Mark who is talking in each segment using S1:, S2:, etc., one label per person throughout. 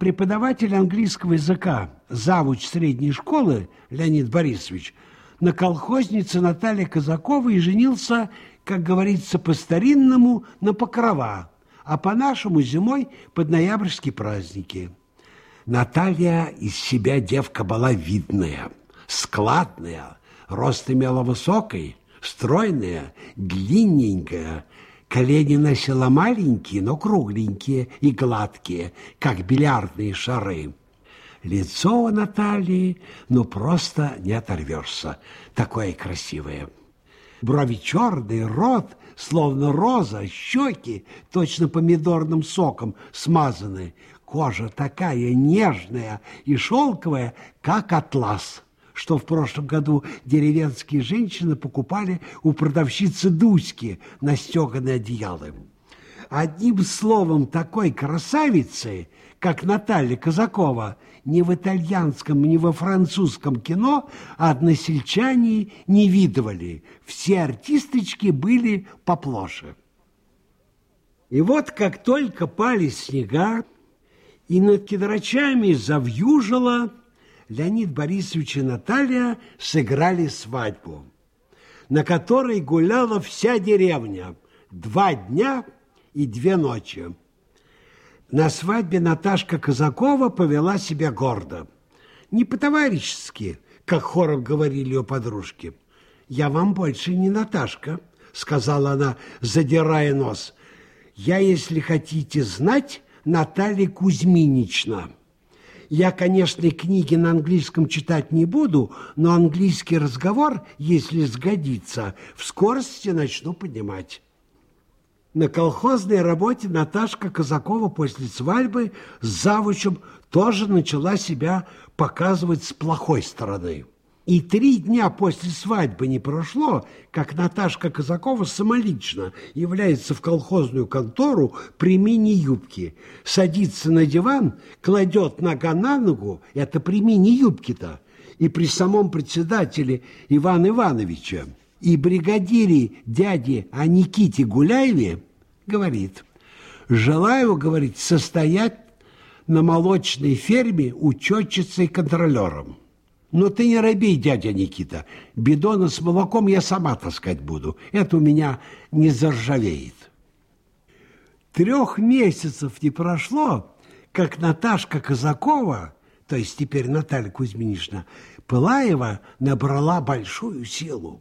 S1: Преподаватель английского языка, завуч средней школы Леонид Борисович, на колхознице Наталье Казаковой женился, как говорится по-старинному, на покрова, а по-нашему зимой под ноябрьские праздники. Наталья из себя девка была видная, складная, рост имела высокий, стройная, длинненькая, колени носила маленькие, но кругленькие и гладкие, как бильярдные шары. Лицо у Натальи, ну, просто не оторвешься, такое красивое. Брови черные, рот, словно роза, щеки, точно помидорным соком смазаны, кожа такая нежная и шелковая, как атлас что в прошлом году деревенские женщины покупали у продавщицы Дуськи на стеганые одеялы. Одним словом, такой красавицы, как Наталья Казакова, ни в итальянском, ни во французском кино односельчане не видывали. Все артисточки были поплоше. И вот как только пали снега, и над кедрачами завьюжило, Леонид Борисович и Наталья сыграли свадьбу, на которой гуляла вся деревня два дня и две ночи. На свадьбе Наташка Казакова повела себя гордо. Не по-товарищески, как хором говорили ее подружки. «Я вам больше не Наташка», — сказала она, задирая нос. «Я, если хотите знать, Наталья Кузьминична». Я, конечно, книги на английском читать не буду, но английский разговор, если сгодится, в скорости начну понимать. На колхозной работе Наташка Казакова после свадьбы с завучем тоже начала себя показывать с плохой стороны. И три дня после свадьбы не прошло, как Наташка Казакова самолично является в колхозную контору при мини-юбке, садится на диван, кладет нога на ногу, это при мини-юбке-то, и при самом председателе Ивана Ивановича и бригадире дяде о Никите Гуляеве говорит, желаю, говорит, состоять на молочной ферме учетчицей-контролером. Но ты не робей, дядя Никита. Бидона с молоком я сама таскать буду. Это у меня не заржавеет. Трех месяцев не прошло, как Наташка Казакова, то есть теперь Наталья Кузьминична, Пылаева набрала большую силу.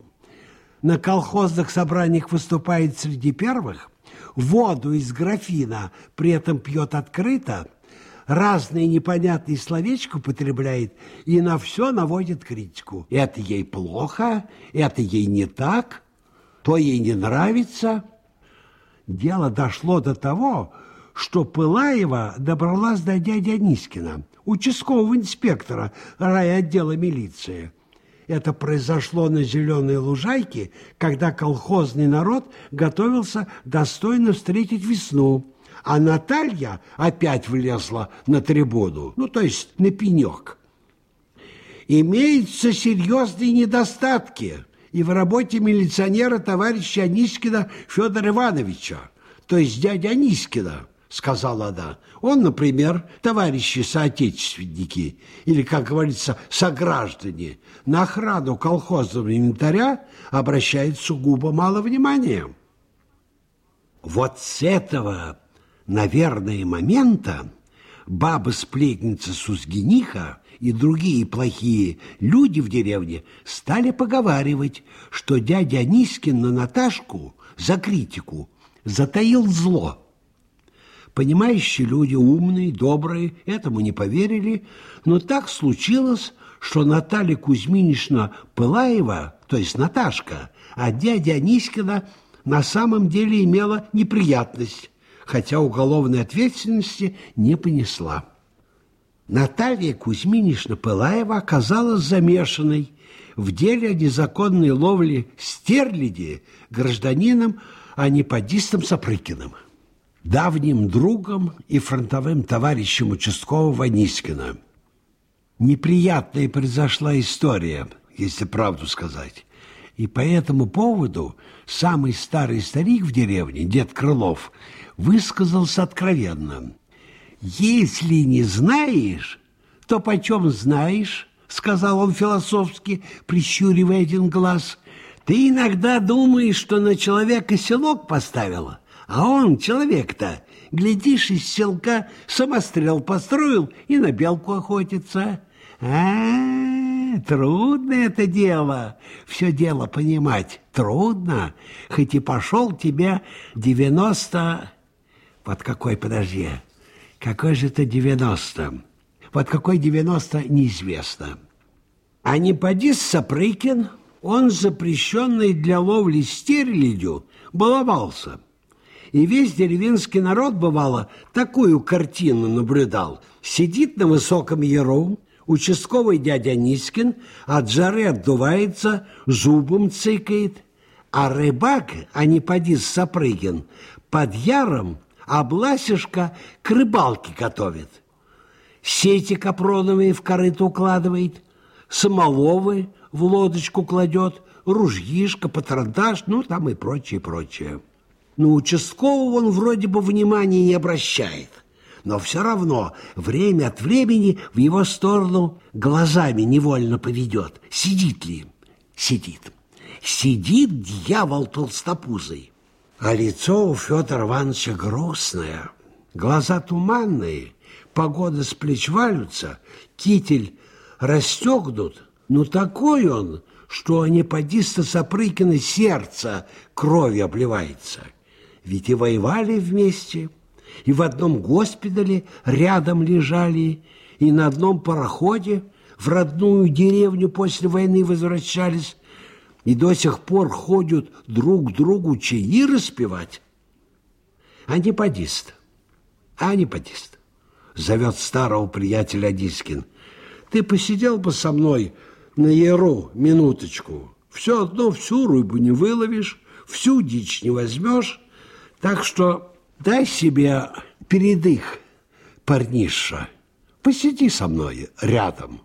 S1: На колхозных собраниях выступает среди первых, воду из графина при этом пьет открыто – разные непонятные словечки употребляет и на все наводит критику. Это ей плохо, это ей не так, то ей не нравится. Дело дошло до того, что Пылаева добралась до дяди Анискина, участкового инспектора райотдела милиции. Это произошло на Зеленой Лужайке, когда колхозный народ готовился достойно встретить весну – а Наталья опять влезла на трибуну, ну, то есть на пенек. Имеются серьезные недостатки и в работе милиционера товарища Анискина Федора Ивановича, то есть дядя Анискина, сказала она. Он, например, товарищи соотечественники, или, как говорится, сограждане, на охрану колхозного инвентаря обращает сугубо мало внимания. Вот с этого наверное, момента баба-сплетница Сузгениха и другие плохие люди в деревне стали поговаривать, что дядя Анискин на Наташку за критику затаил зло. Понимающие люди, умные, добрые, этому не поверили, но так случилось, что Наталья Кузьминична Пылаева, то есть Наташка, а дядя Анискина на самом деле имела неприятность хотя уголовной ответственности не понесла. Наталья Кузьминична Пылаева оказалась замешанной в деле о незаконной ловле стерляди гражданином, а не падистом Сапрыкиным, давним другом и фронтовым товарищем участкового Нискина. Неприятная произошла история, если правду сказать. И по этому поводу самый старый старик в деревне, дед Крылов, высказался откровенно. Если не знаешь, то почем знаешь, сказал он философски, прищуривая один глаз. Ты иногда думаешь, что на человека селок поставила, а он, человек-то, глядишь, из селка самострел построил и на белку охотится. А, -а, -а трудно это дело, все дело понимать, трудно, хоть и пошел тебе девяносто... Вот какой, подожди, какой же это девяносто? Вот какой девяносто, неизвестно. А не поди Сапрыкин, он запрещенный для ловли стерлядью баловался. И весь деревенский народ, бывало, такую картину наблюдал. Сидит на высоком яру, участковый дядя Нискин от жары отдувается, зубом цыкает, а рыбак, а не поди Сапрыгин, под яром обласишка к рыбалке готовит. Сети капроновые в корыто укладывает, самоловы в лодочку кладет, ружьишко, патронтаж, ну, там и прочее, прочее. Но участкового он вроде бы внимания не обращает. Но все равно время от времени в его сторону глазами невольно поведет. Сидит ли? Сидит. Сидит дьявол толстопузый. А лицо у Федора Ивановича грустное, глаза туманные, погода с плеч валются, китель расстегнут, но такой он, что анеподиста Сапрыкина сердце кровью обливается. Ведь и воевали вместе, и в одном госпитале рядом лежали, и на одном пароходе в родную деревню после войны возвращались, и до сих пор ходят друг другу чаи распевать. Аниподист, аниподист, зовет старого приятеля Дискин. Ты посидел бы со мной на яру минуточку. Все одно всю рыбу не выловишь, всю дичь не возьмешь, так что дай себе передых, парниша. Посиди со мной рядом.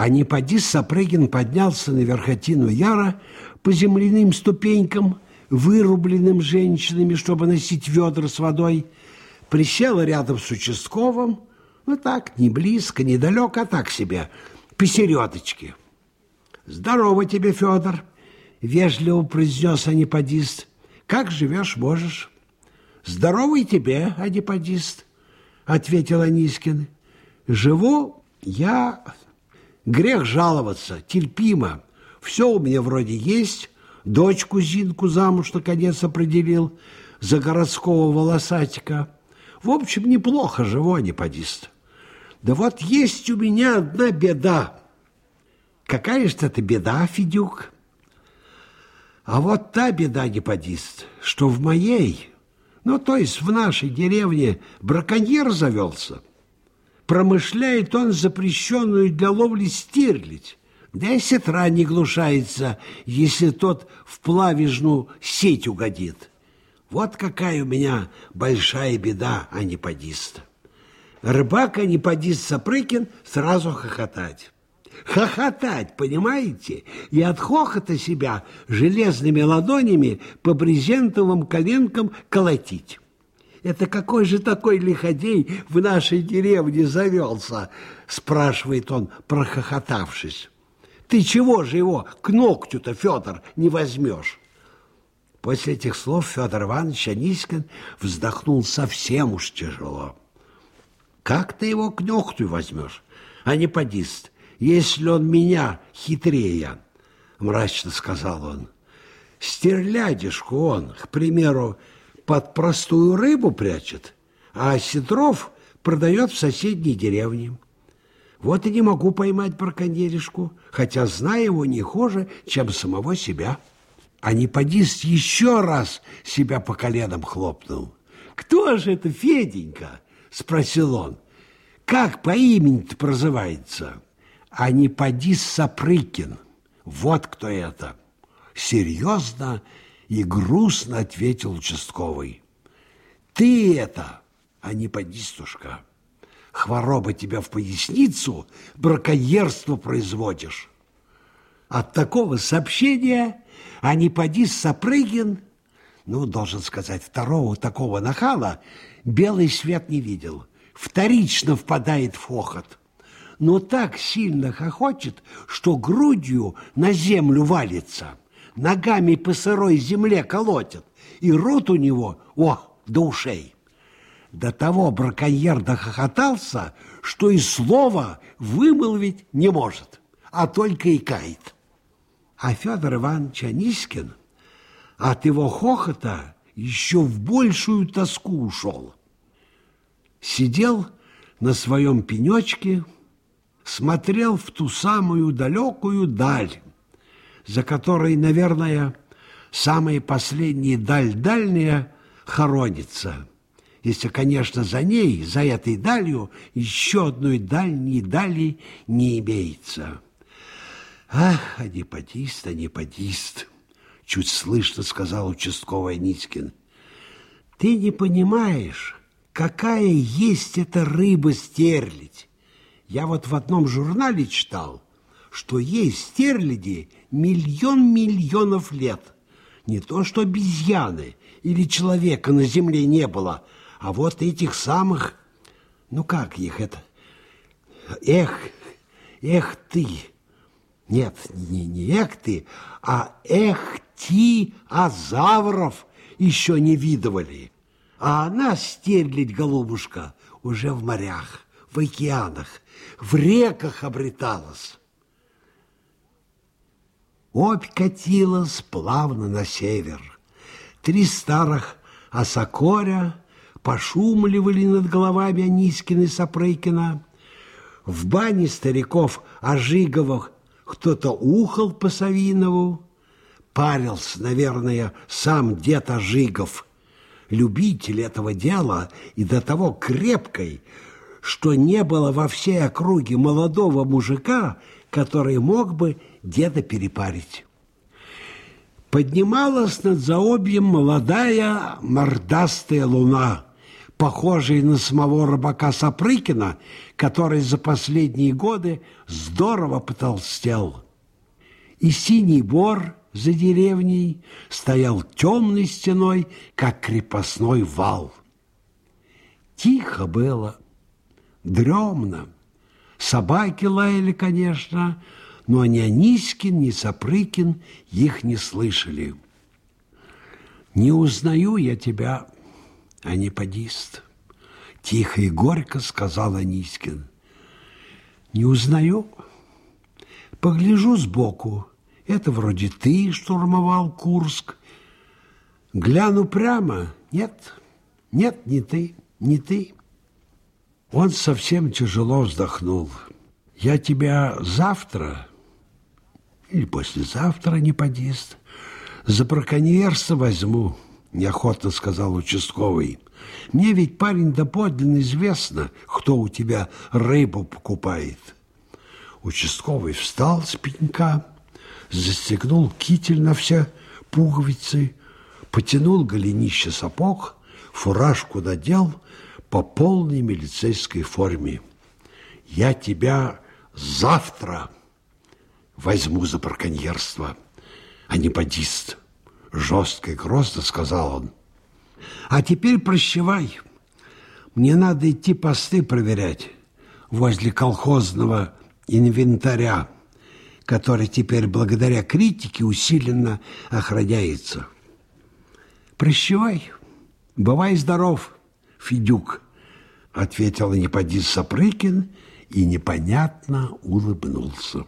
S1: А не поди Сапрыгин поднялся на верхотину Яра по земляным ступенькам, вырубленным женщинами, чтобы носить ведра с водой, присел рядом с участковым, ну так, не близко, недалеко, а так себе, посередочке. «Здорово тебе, Федор!» — вежливо произнес аниподист. «Как живешь, можешь?» «Здоровый тебе, аниподист!» — ответил Анискин. «Живу я Грех жаловаться, терпимо. Все у меня вроде есть. Дочку Зинку замуж наконец определил за городского волосатика. В общем, неплохо живу, а не подист. Да вот есть у меня одна беда. Какая же это беда, Федюк? А вот та беда, геподист, что в моей, ну, то есть в нашей деревне браконьер завелся – промышляет он запрещенную для ловли стерлядь. Да и не глушается, если тот в плавежную сеть угодит. Вот какая у меня большая беда, а не подист. Рыбак, а не подист Сапрыкин, сразу хохотать. Хохотать, понимаете? И от хохота себя железными ладонями по брезентовым коленкам колотить. Это какой же такой лиходей в нашей деревне завелся? Спрашивает он, прохохотавшись. Ты чего же его к ногтю-то, Федор, не возьмешь? После этих слов Федор Иванович Анискин вздохнул совсем уж тяжело. Как ты его к ногтю возьмешь, а не подист, если он меня хитрее? Мрачно сказал он. Стерлядишку он, к примеру, под простую рыбу прячет, а осетров продает в соседней деревне. Вот и не могу поймать браконьеришку, хотя знаю его не хуже, чем самого себя. А не подист еще раз себя по коленам хлопнул. «Кто же это Феденька?» – спросил он. «Как по имени-то прозывается?» «А не подист Сапрыкин. Вот кто это!» Серьезно и грустно ответил участковый. Ты это, а не подистушка. Хвороба тебя в поясницу, браконьерство производишь. От такого сообщения а не поди Сапрыгин ну, должен сказать, второго такого нахала белый свет не видел. Вторично впадает в хохот. Но так сильно хохочет, что грудью на землю валится, ногами по сырой земле колотит, и рот у него, о, до ушей. До того браконьер дохохотался, что и слова вымолвить не может, а только и кает. А Федор Иванович Анискин от его хохота еще в большую тоску ушел. Сидел на своем пенечке, смотрел в ту самую далекую даль, за которой, наверное, самая последняя даль дальняя хоронится. Если, конечно, за ней, за этой далью, еще одной дальней дали не имеется. Ах, аниподист, аниподист, чуть слышно сказал участковый Нитькин. Ты не понимаешь, какая есть эта рыба-стерлядь. Я вот в одном журнале читал, что есть стерляди миллион миллионов лет. Не то, что обезьяны или человека на земле не было, а вот этих самых, ну как их это? Эх, эх ты! Нет, не, не эх ты, а эх ти азавров еще не видывали. А она, стерлить, голубушка, уже в морях, в океанах, в реках обреталась. Обь катилась плавно на север. Три старых осокоря пошумливали над головами Анискина и Сапрыкина. В бане стариков Ожиговых кто-то ухал по Савинову. Парился, наверное, сам дед Ожигов, любитель этого дела и до того крепкой, что не было во всей округе молодого мужика, который мог бы деда перепарить. Поднималась над заобьем молодая мордастая луна – похожий на самого рыбака Сапрыкина, который за последние годы здорово потолстел. И синий бор за деревней стоял темной стеной, как крепостной вал. Тихо было, дремно. Собаки лаяли, конечно, но ни Анискин, ни Сапрыкин их не слышали. «Не узнаю я тебя», а не подист. Тихо и горько сказал Анискин. Не узнаю. Погляжу сбоку. Это вроде ты штурмовал Курск. Гляну прямо. Нет, нет, не ты, не ты. Он совсем тяжело вздохнул. Я тебя завтра или послезавтра, не подист, за браконьерство возьму неохотно сказал участковый. Мне ведь, парень, доподлинно известно, кто у тебя рыбу покупает. Участковый встал с пенька, застегнул китель на все пуговицы, потянул голенище сапог, фуражку надел по полной милицейской форме. Я тебя завтра возьму за браконьерство, а не бодист жестко и грозно сказал он. А теперь прощевай. Мне надо идти посты проверять возле колхозного инвентаря, который теперь благодаря критике усиленно охраняется. Прощевай. Бывай здоров, Федюк, ответил Неподис Сапрыкин и непонятно улыбнулся.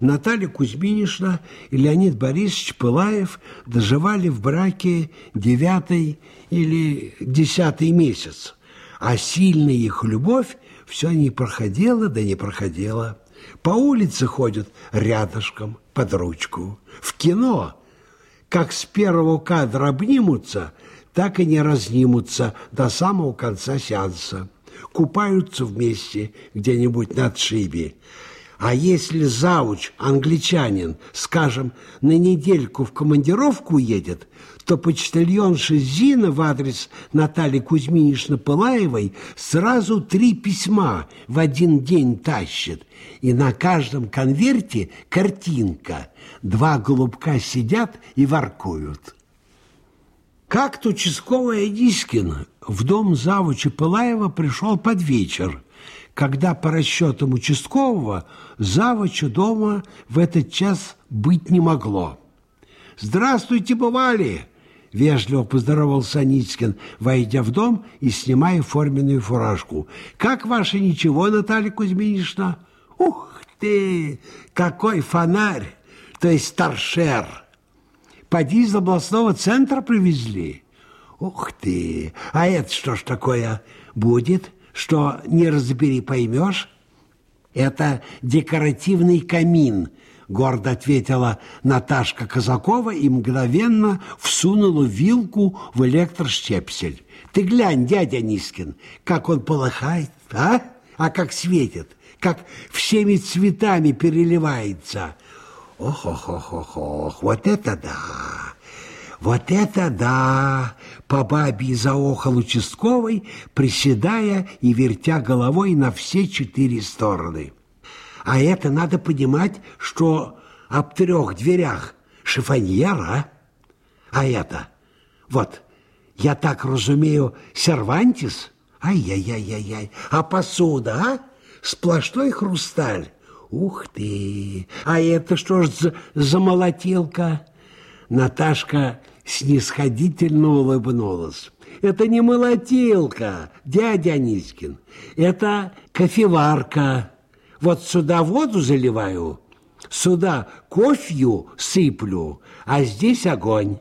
S1: Наталья Кузьминишна и Леонид Борисович Пылаев доживали в браке девятый или десятый месяц, а сильная их любовь все не проходила, да не проходила. По улице ходят рядышком, под ручку. В кино, как с первого кадра обнимутся, так и не разнимутся до самого конца сеанса. Купаются вместе где-нибудь на отшибе А если зауч, англичанин, скажем, на недельку в командировку едет, то почтальонша Зина в адрес Натальи Кузьминишны Пылаевой сразу три письма в один день тащит. И на каждом конверте картинка. Два голубка сидят и воркуют. Как-то участковый Дискин в дом завуча Пылаева пришел под вечер, когда по расчетам участкового завуча дома в этот час быть не могло. «Здравствуйте, бывали!» – вежливо поздоровался Аницкин, войдя в дом и снимая форменную фуражку. «Как ваше ничего, Наталья Кузьминична?» «Ух ты! Какой фонарь! То есть торшер!» Поди из областного центра привезли. Ух ты! А это что ж такое будет? Что не разбери, поймешь? Это декоративный камин, гордо ответила Наташка Казакова и мгновенно всунула вилку в электроштепсель. Ты глянь, дядя Нискин, как он полыхает, а? А как светит, как всеми цветами переливается. Ох-ох-ох-ох, вот это да! Вот это да! По бабе заохал участковый, приседая и вертя головой на все четыре стороны. А это надо понимать, что об трех дверях шифоньер, а? А это, вот, я так разумею, сервантис? Ай-яй-яй-яй-яй, а посуда, а? Сплошной хрусталь. Ух ты! А это что ж за, за молотилка? Наташка снисходительно улыбнулась. Это не молотилка, дядя Анискин. Это кофеварка. Вот сюда воду заливаю, сюда кофью сыплю, а здесь огонь.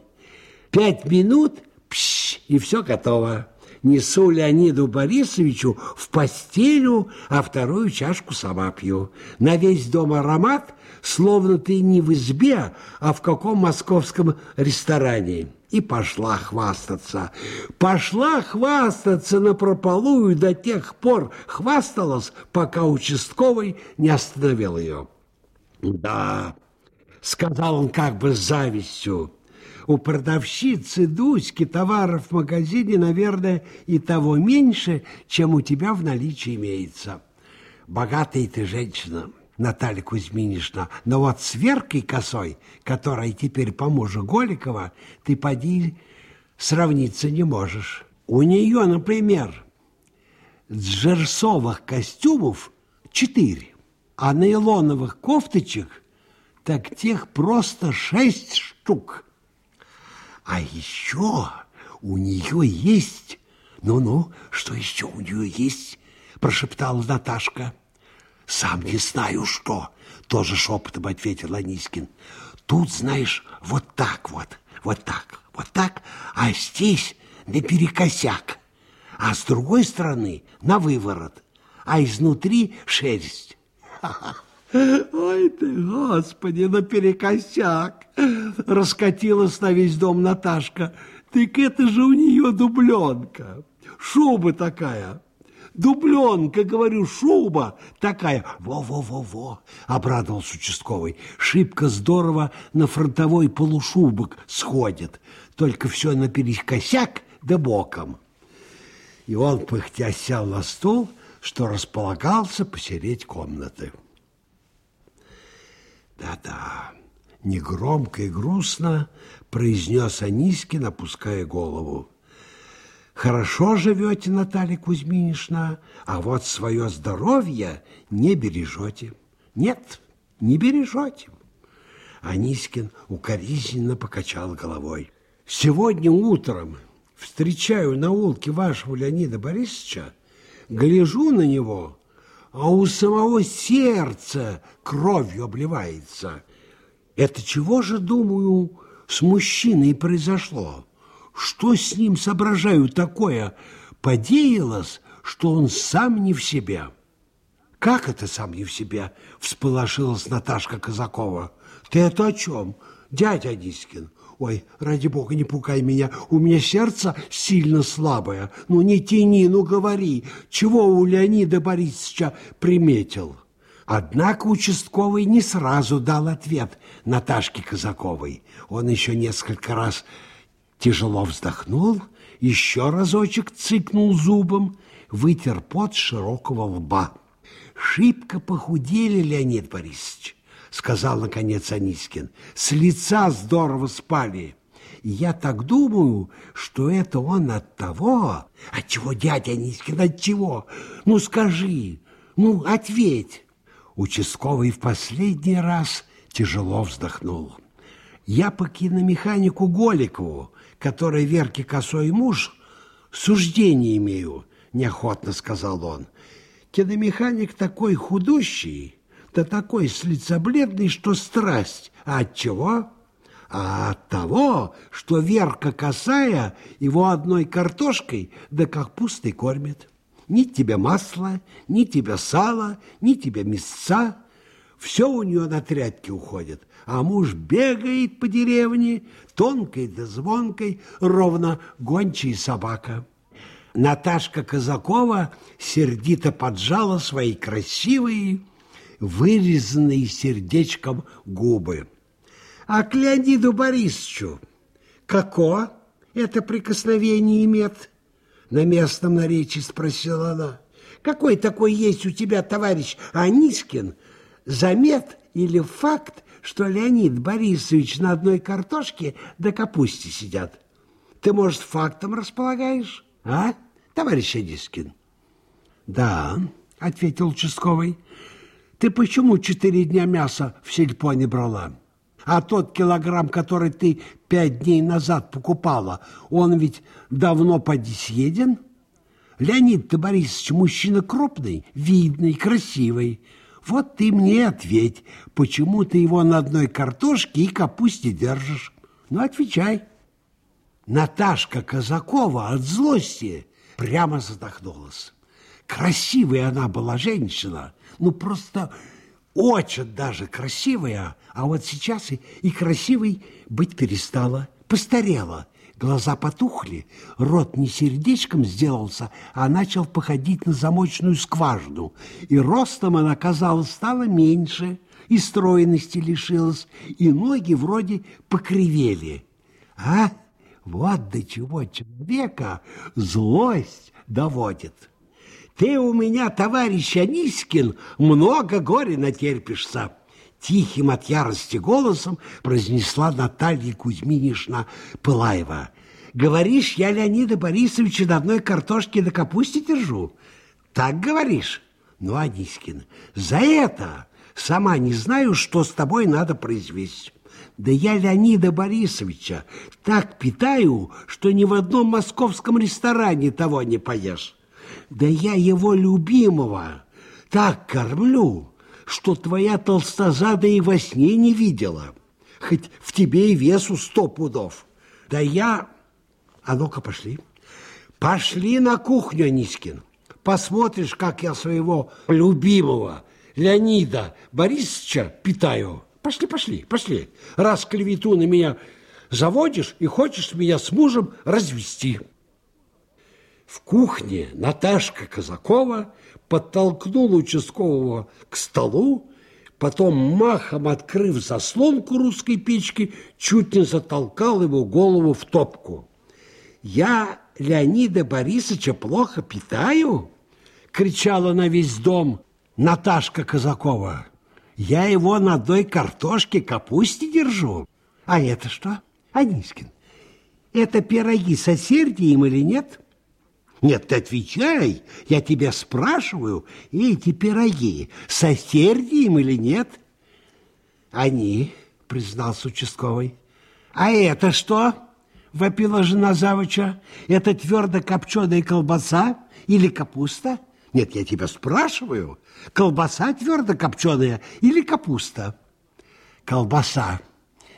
S1: Пять минут, пш, и все готово несу Леониду Борисовичу в постелю, а вторую чашку сама пью. На весь дом аромат, словно ты не в избе, а в каком московском ресторане. И пошла хвастаться. Пошла хвастаться на прополую до тех пор хвасталась, пока участковый не остановил ее. «Да», — сказал он как бы с завистью, — у продавщицы Дуськи товаров в магазине, наверное, и того меньше, чем у тебя в наличии имеется. Богатая ты женщина, Наталья Кузьминишна, но вот с Веркой Косой, которая теперь по мужу Голикова, ты поди сравниться не можешь. У нее, например, джерсовых костюмов четыре, а нейлоновых кофточек так тех просто шесть штук. А еще у нее есть... Ну-ну, что еще у нее есть? Прошептала Наташка. Сам не знаю, что. Тоже шепотом ответил Анискин. Тут, знаешь, вот так вот, вот так, вот так, а здесь наперекосяк, а с другой стороны на выворот, а изнутри шерсть. Ой ты, господи, наперекосяк! Раскатилась на весь дом Наташка. Так это же у нее дубленка. Шуба такая. Дубленка, говорю, шуба такая. Во-во-во-во, обрадовался участковый. Шибко здорово на фронтовой полушубок сходит. Только все наперекосяк да боком. И он, пыхтя, сел на стул, что располагался посереть комнаты. Да-да, негромко и грустно произнес Анискин, опуская голову. Хорошо живете, Наталья Кузьминишна, а вот свое здоровье не бережете. Нет, не бережете. Анискин укоризненно покачал головой. Сегодня утром встречаю на улке вашего Леонида Борисовича, гляжу на него, а у самого сердца кровью обливается. Это чего же, думаю, с мужчиной произошло? Что с ним, соображаю, такое подеялось, что он сам не в себе? Как это сам не в себе? Всполошилась Наташка Казакова. Ты это о чем, дядя Анискин? Ой, ради бога, не пугай меня, у меня сердце сильно слабое. Ну, не тяни, ну, говори, чего у Леонида Борисовича приметил? Однако участковый не сразу дал ответ Наташке Казаковой. Он еще несколько раз тяжело вздохнул, еще разочек цыкнул зубом, вытер пот широкого лба. «Шибко похудели, Леонид Борисович», — сказал, наконец, Анискин. «С лица здорово спали. я так думаю, что это он от того...» «От чего, дядя Анискин, от чего? Ну, скажи, ну, ответь!» Участковый в последний раз тяжело вздохнул. «Я по киномеханику Голикову, который Верке Косой муж, суждение имею», — неохотно сказал он. «Киномеханик такой худущий, да такой с лица бледный, что страсть. А от чего?» а от того, что Верка Косая его одной картошкой да капустой кормит. Ни тебе масла, ни тебе сала, ни тебе мясца. Все у нее на тряпке уходит, а муж бегает по деревне, тонкой да звонкой, ровно гончая собака. Наташка Казакова сердито поджала свои красивые, вырезанные сердечком губы. А к Леониду Борисовичу како это прикосновение имеет? На местном наречии спросила она. Какой такой есть у тебя, товарищ Анискин, замет или факт, что Леонид Борисович на одной картошке да капусте сидят? Ты, может, фактом располагаешь, а, товарищ Анискин? Да, ответил участковый. Ты почему четыре дня мяса в сельпо не брала? А тот килограмм, который ты пять дней назад покупала, он ведь давно поди съеден? Леонид ты, Борисович, мужчина крупный, видный, красивый. Вот ты мне ответь, почему ты его на одной картошке и капусте держишь? Ну, отвечай. Наташка Казакова от злости прямо задохнулась. Красивая она была женщина, ну просто очень даже красивая, а вот сейчас и, и красивой быть перестала, постарела. Глаза потухли, рот не сердечком сделался, а начал походить на замочную скважину. И ростом она, казалось, стала меньше, и стройности лишилась, и ноги вроде покривели. А вот до чего человека злость доводит. Ты у меня, товарищ Анискин, много горя натерпишься. Тихим от ярости голосом произнесла Наталья Кузьминишна Пылаева. Говоришь, я Леонида Борисовича на одной картошке до капусте держу? Так говоришь? Ну, Анискин, за это сама не знаю, что с тобой надо произвести. Да я Леонида Борисовича так питаю, что ни в одном московском ресторане того не поешь. Да я его любимого так кормлю, что твоя толстозада и во сне не видела. Хоть в тебе и весу сто пудов. Да я... А ну-ка, пошли. Пошли на кухню, Анискин. Посмотришь, как я своего любимого Леонида Борисовича питаю. Пошли, пошли, пошли. Раз клевету на меня заводишь и хочешь меня с мужем развести. В кухне Наташка Казакова подтолкнула участкового к столу, потом, махом открыв заслонку русской печки, чуть не затолкал его голову в топку. «Я Леонида Борисовича плохо питаю?» — кричала на весь дом Наташка Казакова. «Я его на одной картошке капусте держу. А это что, Анискин? Это пироги с осердием или нет?» Нет, ты отвечай, я тебя спрашиваю, эти пироги с осердием или нет? Они, признался участковый. А это что? Вопила жена Завыча. Это твердо копченая колбаса или капуста? Нет, я тебя спрашиваю, колбаса твердо копченая или капуста? Колбаса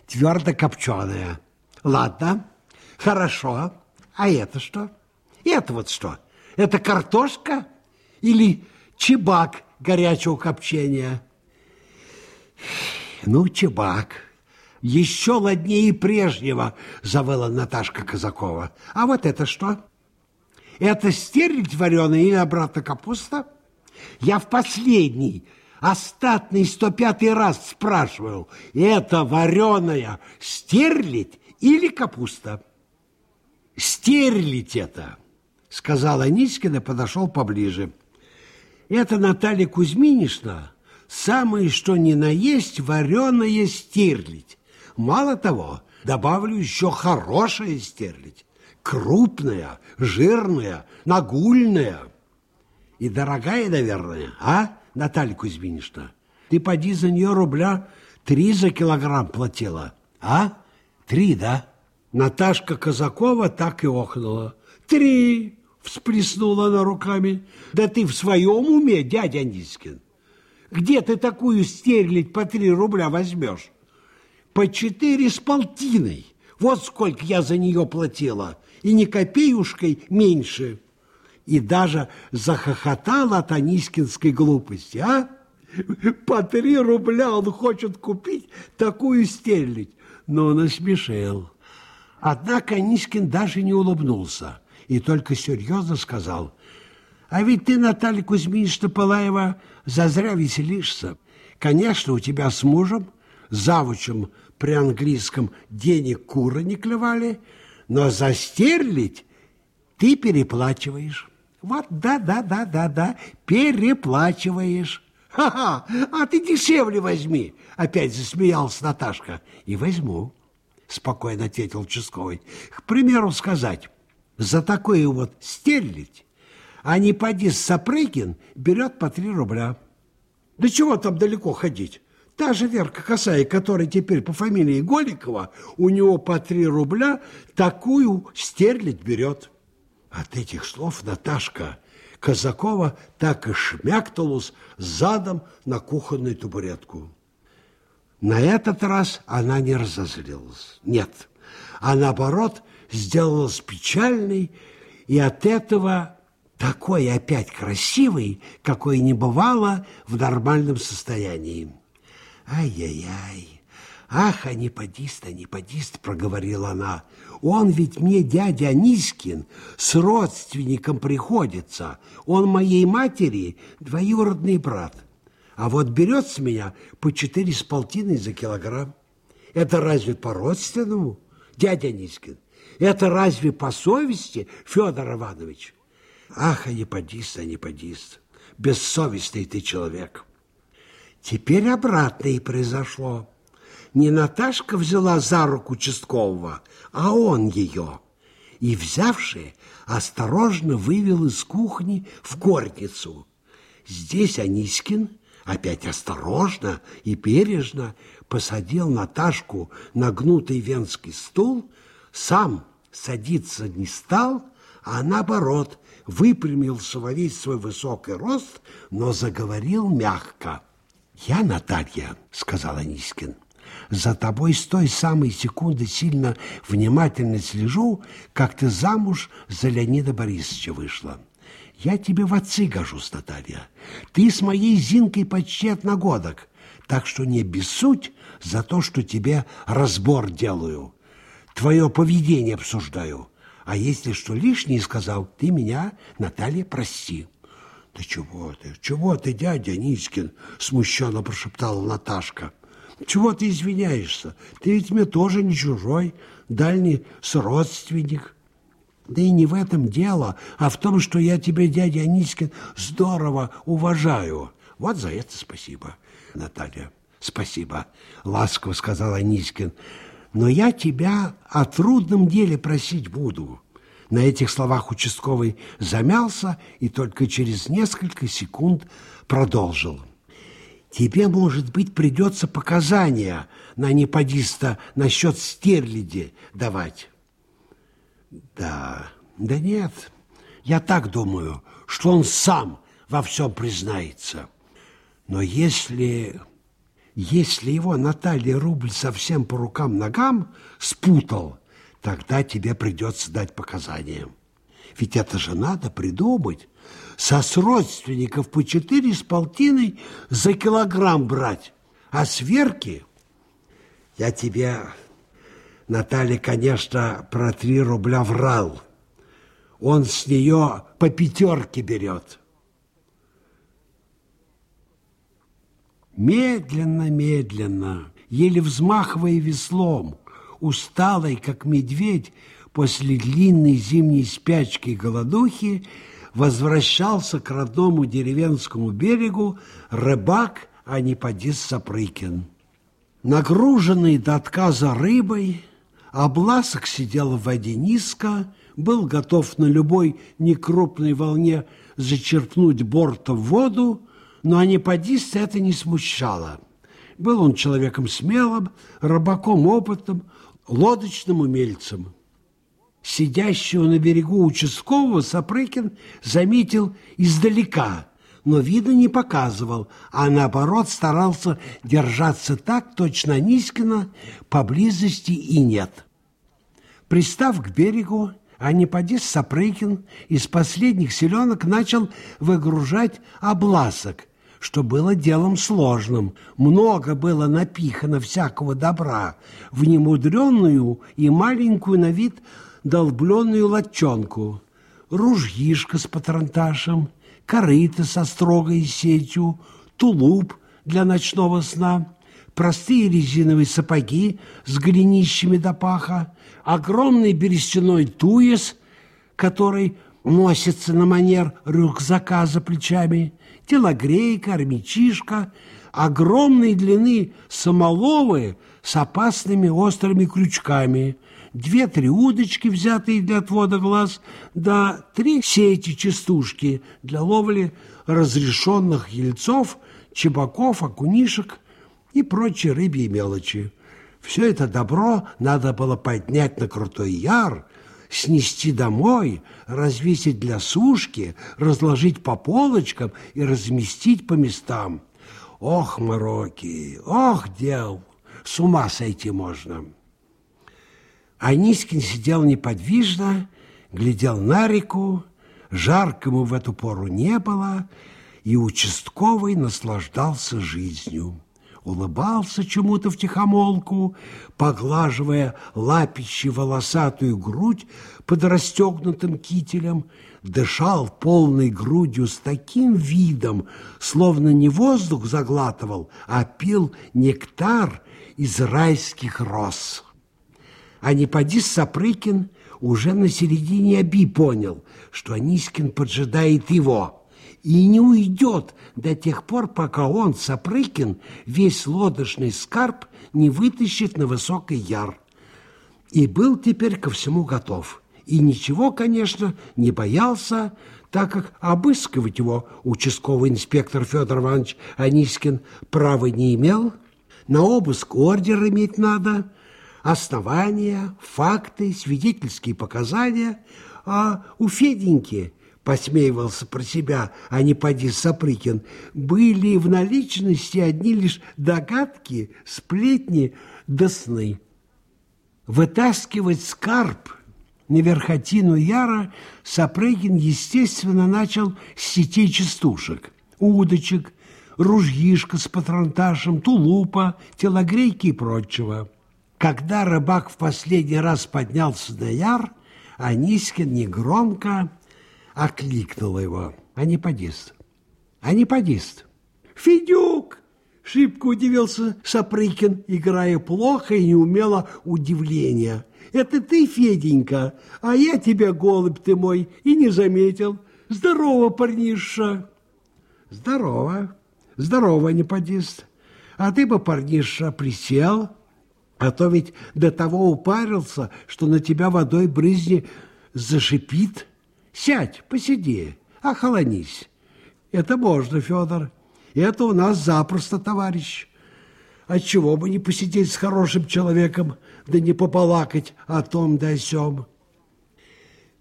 S1: твердо копченая. Ладно, хорошо. А это что? Это вот что? Это картошка или чебак горячего копчения? Ну, чебак. Еще ладнее прежнего, завыла Наташка Казакова. А вот это что? Это стерлядь вареная или обратно капуста? Я в последний Остатный 105 раз спрашивал, это вареная стерлить или капуста? Стерлить это, сказал Анискин и подошел поближе. Это Наталья Кузьминишна, самое что ни на есть вареная стерлить. Мало того, добавлю еще хорошая стерлить. Крупная, жирная, нагульная. И дорогая, наверное, а, Наталья Кузьминишна? Ты поди за нее рубля три за килограмм платила, а? Три, да? Наташка Казакова так и охнула. Три, всплеснула она руками. Да ты в своем уме, дядя Нискин? Где ты такую стерлить по три рубля возьмешь? По четыре с полтиной. Вот сколько я за нее платила. И ни копеюшкой меньше и даже захохотал от Анискинской глупости. А? По три рубля он хочет купить такую стерлить. Но он осмешил. Однако Анискин даже не улыбнулся и только серьезно сказал, «А ведь ты, Наталья Кузьминична Пылаева, зазря веселишься. Конечно, у тебя с мужем, завучем при английском денег куры не клевали, но за стерлить ты переплачиваешь». Вот да-да-да-да-да, переплачиваешь. Ха-ха, а ты дешевле возьми, опять засмеялась Наташка. И возьму, спокойно ответил участковый. К примеру сказать, за такое вот стерлить, а не поди Сапрыгин берет по три рубля. Да чего там далеко ходить? Та же Верка Косая, которая теперь по фамилии Голикова, у него по три рубля такую стерлить берет. От этих слов Наташка Казакова так и шмякталась задом на кухонную табуретку. На этот раз она не разозлилась. Нет, а наоборот сделалась печальной, и от этого такой опять красивый, какой не бывало в нормальном состоянии. Ай-яй-яй, ах, аниподист, аниподист, проговорила она, он ведь мне дядя Нискин с родственником приходится. Он моей матери двоюродный брат. А вот берет с меня по четыре с полтиной за килограмм. Это разве по-родственному, дядя Нискин? Это разве по совести, Федор Иванович? Ах, а не подист, а не подист. Бессовестный ты человек. Теперь обратно и произошло не Наташка взяла за руку участкового, а он ее. И, взявши, осторожно вывел из кухни в горницу. Здесь Анискин опять осторожно и бережно посадил Наташку на гнутый венский стул, сам садиться не стал, а наоборот выпрямился во весь свой высокий рост, но заговорил мягко. «Я, Наталья», — сказал Анискин, — за тобой с той самой секунды сильно внимательно слежу, как ты замуж за Леонида Борисовича вышла. Я тебе в отцы гожусь, Наталья. Ты с моей Зинкой почти одногодок, так что не бессудь за то, что тебе разбор делаю. Твое поведение обсуждаю. А если что лишнее сказал, ты меня, Наталья, прости. Да чего ты, чего ты, дядя Нискин, смущенно прошептала Наташка. Чего ты извиняешься? Ты ведь мне тоже не чужой, дальний сродственник. Да и не в этом дело, а в том, что я тебя, дядя Анискин, здорово уважаю. Вот за это спасибо, Наталья. Спасибо, ласково сказал Анискин. Но я тебя о трудном деле просить буду. На этих словах участковый замялся и только через несколько секунд продолжил. Тебе, может быть, придется показания на неподиста насчет стерляди давать. Да, да нет, я так думаю, что он сам во всем признается. Но если, если его Наталья Рубль совсем по рукам-ногам спутал, тогда тебе придется дать показания. Ведь это же надо придумать со родственников по четыре с полтиной за килограмм брать. А сверки я тебе, Наталья, конечно, про три рубля врал. Он с нее по пятерке берет. Медленно-медленно, еле взмахивая веслом, усталый, как медведь, после длинной зимней спячки и голодухи, возвращался к родному деревенскому берегу рыбак Анипадис Сапрыкин. Нагруженный до отказа рыбой, обласок сидел в воде низко, был готов на любой некрупной волне зачерпнуть бортом воду, но Анипадиста это не смущало. Был он человеком смелым, рыбаком опытным, лодочным умельцем. Сидящего на берегу участкового Сапрыкин заметил издалека, но вида не показывал, а наоборот старался держаться так точно Низкина поблизости и нет. Пристав к берегу, а не поди Сапрыкин из последних селенок начал выгружать обласок, что было делом сложным. Много было напихано всякого добра в немудренную и маленькую на вид долбленную латчонку, ружьишко с патронташем, корыто со строгой сетью, тулуп для ночного сна, простые резиновые сапоги с голенищами до паха, огромный берестяной туес, который носится на манер рюкзака за плечами, телогрейка, армячишка, огромной длины самоловы с опасными острыми крючками, две-три удочки, взятые для отвода глаз, да три сети-частушки для ловли разрешенных ельцов, чебаков, окунишек и прочие рыбьи мелочи. Все это добро надо было поднять на крутой яр, снести домой, развесить для сушки, разложить по полочкам и разместить по местам. Ох, мороки, ох, дел, с ума сойти можно. Анискин сидел неподвижно, глядел на реку, жарко ему в эту пору не было, и участковый наслаждался жизнью. Улыбался чему-то втихомолку, поглаживая лапищи волосатую грудь под расстегнутым кителем, дышал полной грудью с таким видом, словно не воздух заглатывал, а пил нектар из райских роз. А не поди Сапрыкин уже на середине оби понял, что Анискин поджидает его и не уйдет до тех пор, пока он, Сапрыкин, весь лодочный скарб не вытащит на высокий яр. И был теперь ко всему готов. И ничего, конечно, не боялся, так как обыскивать его участковый инспектор Федор Иванович Анискин права не имел. На обыск ордер иметь надо – основания, факты, свидетельские показания, а у Феденьки, посмеивался про себя, а не поди Сапрыкин, были в наличности одни лишь догадки, сплетни да сны. Вытаскивать скарб на верхотину Яра Сапрыкин, естественно, начал с сетей частушек, удочек, ружьишка с патронташем, тулупа, телогрейки и прочего. Когда рыбак в последний раз поднялся на яр, Анискин негромко окликнул его. «Аниподист! Аниподист!» «Федюк!» — шибко удивился Сапрыкин, играя плохо и неумело удивления. «Это ты, Феденька, а я тебя, голубь ты мой, и не заметил. Здорово, парниша!» «Здорово, здорово, Аниподист. А ты бы, парниша, присел, а то ведь до того упарился, что на тебя водой брызни зашипит. Сядь, посиди, охолонись. Это можно, Федор. Это у нас запросто, товарищ. Отчего бы не посидеть с хорошим человеком, да не пополакать о том да о сём.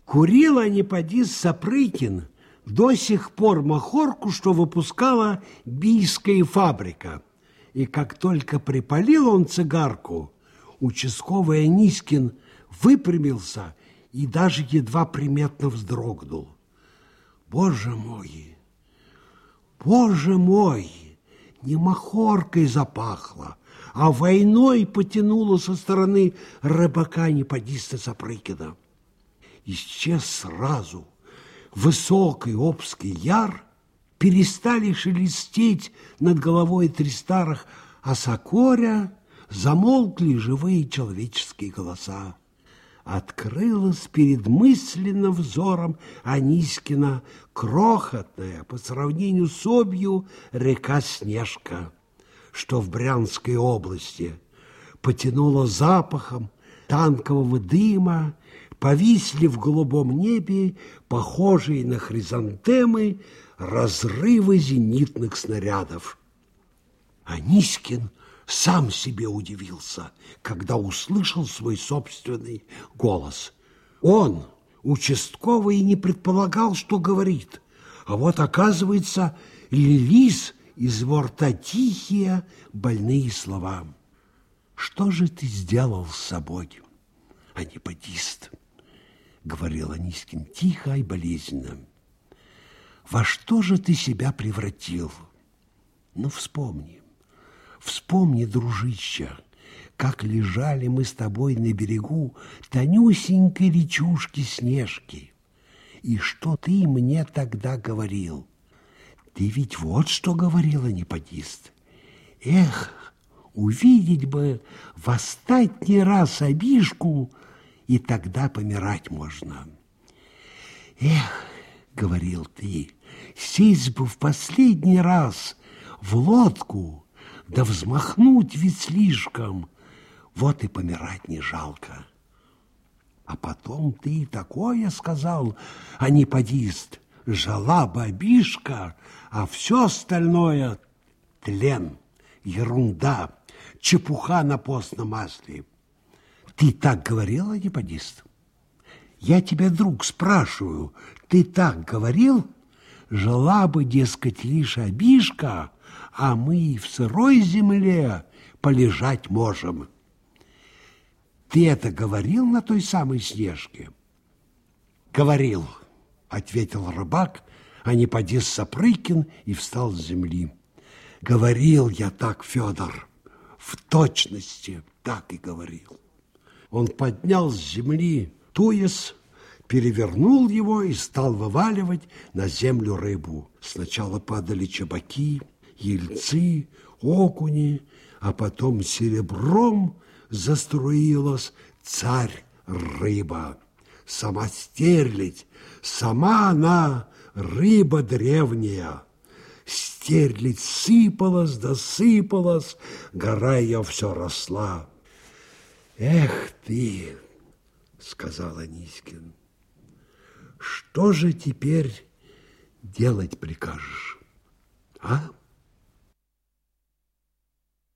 S1: Курил, а не поди Сапрыкин до сих пор махорку, что выпускала бийская фабрика – и как только припалил он цигарку, участковый Анискин выпрямился и даже едва приметно вздрогнул. Боже мой! Боже мой! Не махоркой запахло, а войной потянуло со стороны рыбака неподиста Сапрыкина. Исчез сразу высокий обский яр, перестали шелестеть над головой три старых осокоря, замолкли живые человеческие голоса. Открылась перед мысленным взором Анискина крохотная по сравнению с обью река Снежка, что в Брянской области потянула запахом танкового дыма, повисли в голубом небе, похожие на хризантемы, разрывы зенитных снарядов. Анискин сам себе удивился, когда услышал свой собственный голос. Он, участковый, не предполагал, что говорит, а вот, оказывается, лились из его рта тихие больные слова. «Что же ты сделал с собой, аниподист?» — говорил Анискин тихо и болезненно. «Во что же ты себя превратил? Ну, вспомни». Вспомни, дружище, как лежали мы с тобой на берегу тонюсенькой речушки Снежки. И что ты мне тогда говорил? Ты ведь вот что говорила, неподист. Эх, увидеть бы в остатний раз обишку, и тогда помирать можно. Эх, говорил ты, сесть бы в последний раз в лодку, да взмахнуть ведь слишком, вот и помирать не жалко. А потом ты такое сказал, а не подист, жала бабишка, а все остальное — тлен, ерунда, чепуха на постном масле. Ты так говорил, а не подист? Я тебя, друг, спрашиваю, ты так говорил? Жила бы, дескать, лишь обишка, а мы в сырой земле полежать можем. Ты это говорил на той самой снежке? Говорил, ответил рыбак, а не поди Сапрыкин и встал с земли. Говорил я так, Федор, в точности так и говорил. Он поднял с земли туес, перевернул его и стал вываливать на землю рыбу. Сначала падали чебаки, ельцы, окуни, а потом серебром заструилась царь-рыба. Сама стерлядь, сама она рыба древняя. Стерлядь сыпалась, досыпалась, гора ее все росла. Эх ты, сказал Анискин, что же теперь делать прикажешь, а?